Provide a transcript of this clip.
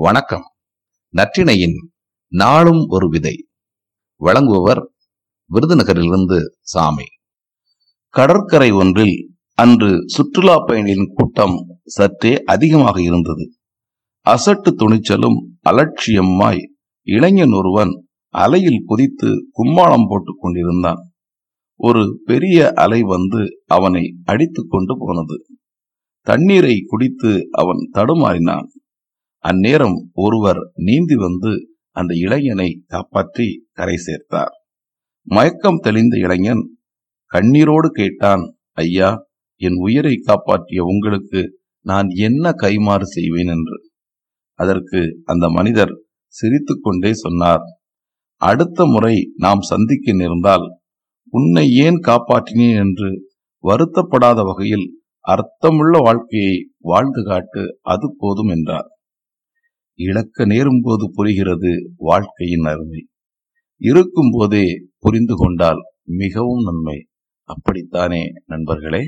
வணக்கம். நற்றிணையின் நாளும் ஒரு விதை. வழங்குபவர் விருதுநகரிலிருந்து சாமி. கடற்கரை ஒன்றில் அன்று சுற்றுலா பயணிகளின் கூட்டம் சற்றே அதிகமாக இருந்தது. அசட்டு துணிச்சலும் அலட்சியமாய் இளைஞன் ஒருவன் அலையில் குதித்து கும்மாளம் போட்டுக் கொண்டிருந்தான். ஒரு பெரிய அலை வந்து அவனை அடித்துக் கொண்டு போனது. தண்ணீரை குடித்து அவன் தடுமாறினான். அந்நேரம் ஒருவர் நீந்தி வந்து அந்த இளைஞனை காப்பாற்றி கரை சேர்த்தார். மயக்கம் தெளிந்த இளைஞன் கண்ணீரோடு கேட்டான் ஐயா என் உயிரை காப்பாற்றிய உங்களுக்கு நான் என்ன கைமாறு செய்வேன்? என்று. அதற்கு அந்த மனிதர் சிரித்துக்கொண்டே சொன்னார் அடுத்த முறை நாம் சந்திக்க நேர்ந்தால் உன்னை ஏன் காப்பாற்றினேன்? என்று வருத்தப்படாத வகையில் அர்த்தமுள்ள வாழ்க்கையை வாழ்ந்து காட்டு அது போதும் என்றார். இழக்க நேரும் போது புரிகிறது வாழ்க்கையின் அருமை. இருக்கும் போதே புரிந்து கொண்டால் மிகவும் நன்மை. அப்படித்தானே நண்பர்களே?